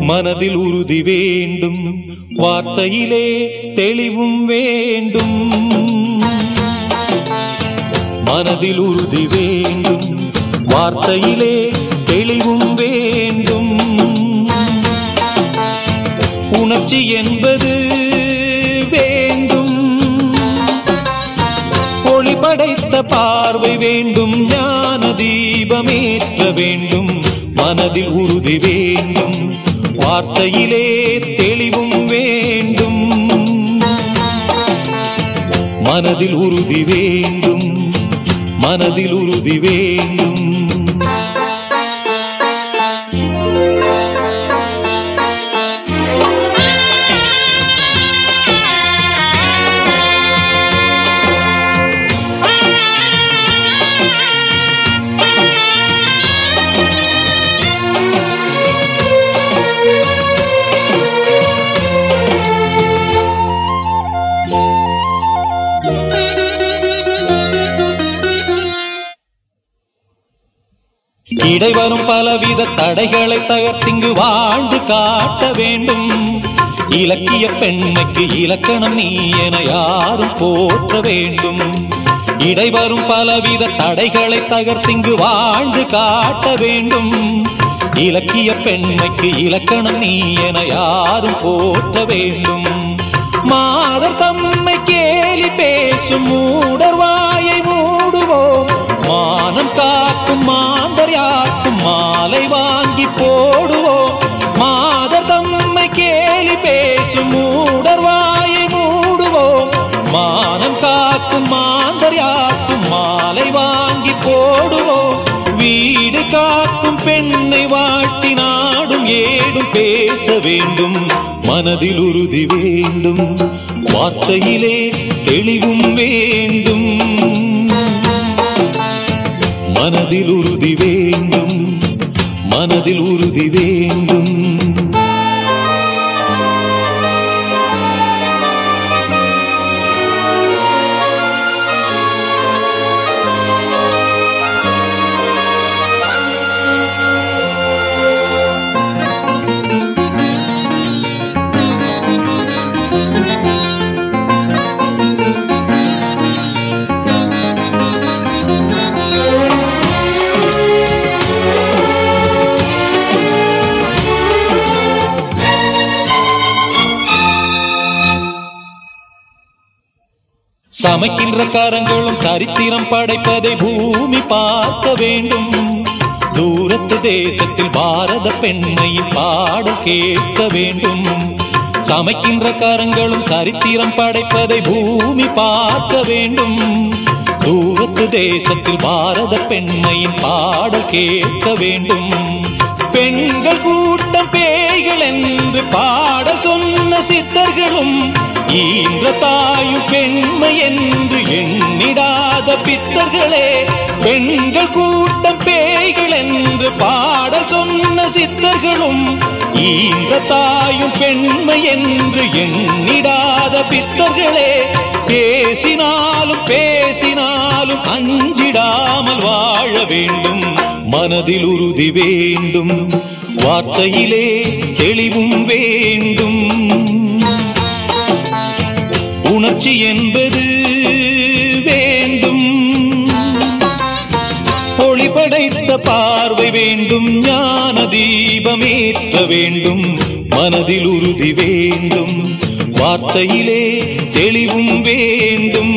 மனதில் உறுதி வேண்டும். வார்த்தையிலே தெளிவும் வேண்டும். மனதில் உறுதி வேண்டும். வார்த்தையிலே தெளிவும் வேண்டும். உணர்ச்சி என்பது வேண்டும். ஒளி படைத்த பார்வை வேண்டும். ஞான தீபமேற்ற வேண்டும். மனதில் உறுதி வேண்டும். வார்த்தையிலே தெளிவும் வேண்டும். மனதில் உறுதி வேண்டும். மனதில் உறுதி வேண்டும். இடைவரும் பலவித தடைகளை தகர்த்திங்கு வாழ்ந்து காட்ட வேண்டும். இலக்கிய பெண்மைக்கு இலக்கணம் நீ என யாரும் போற்ற வேண்டும். இடைவரும் பலவித தடைகளை தகர்த்திங்கு வாழ்ந்து காட்ட வேண்டும். இலக்கிய பெண்மைக்கு இலக்கணம் நீ என யாரும் போற்ற வேண்டும். மாதர் தம்மை கேலி பேசும் மூடர் மாலை வாங்கி போடுவோம். மாதர் தம்மை கேலி பேசும் மூடர் வாயை மூடுவோம். மானம் காக்கும் மாந்தர் யாக்கும் மாலை வாங்கி போடுவோம். வீடு காக்கும் பெண்ணை வாட்டி நாடும் ஏடும் பேச வேண்டும். மனதில் உறுதி வேண்டும். வார்த்தையிலே தெளிவும் வேண்டும். மனதில் உறுதி வேண்டும் மனதில் உறுதி சமைக்கின்ற கரங்களும் சரித்திரம் படைப்பதை பூமி பார்க்க வேண்டும். தூரத்து தேசத்தில் பாரத பெண்மையின் பாடல் கேட்க வேண்டும். சமைக்கின்ற கரங்களும் சரித்திரம் படைப்பதை பூமி பார்க்க வேண்டும். தூரத்து தேசத்தில் பாரத பெண்மையின் பாடல் கேட்க வேண்டும். பெண்கள் கூட்டம் பேய்கள் என்று பாடல் சொன்ன சித்தர்களும் ஈன்ற தாயு பெண்மை என்று எண்ணிடாத பித்தர்களே பெண்கள் கூட்டம் பேய்கள் என்று பாடல் சொன்ன சித்தர்களும் ஈன்ற தாயும் பெண்மை என்று எண்ணிடாத பித்தர்களே பேசினாலும் பேசினாலும் அஞ்சிடாமல் வாழ வேண்டும் மனதில் உறுதி வேண்டும் வார்த்தையிலே பார்வை வேண்டும் ஞான தீபமேற்ற வேண்டும் மனதில் உறுதி வேண்டும் வார்த்தையிலே தெளிவும் வேண்டும்.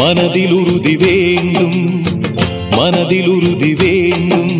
மனதில் உறுதி வேண்டும் மனதில் உறுதி வேண்டும்.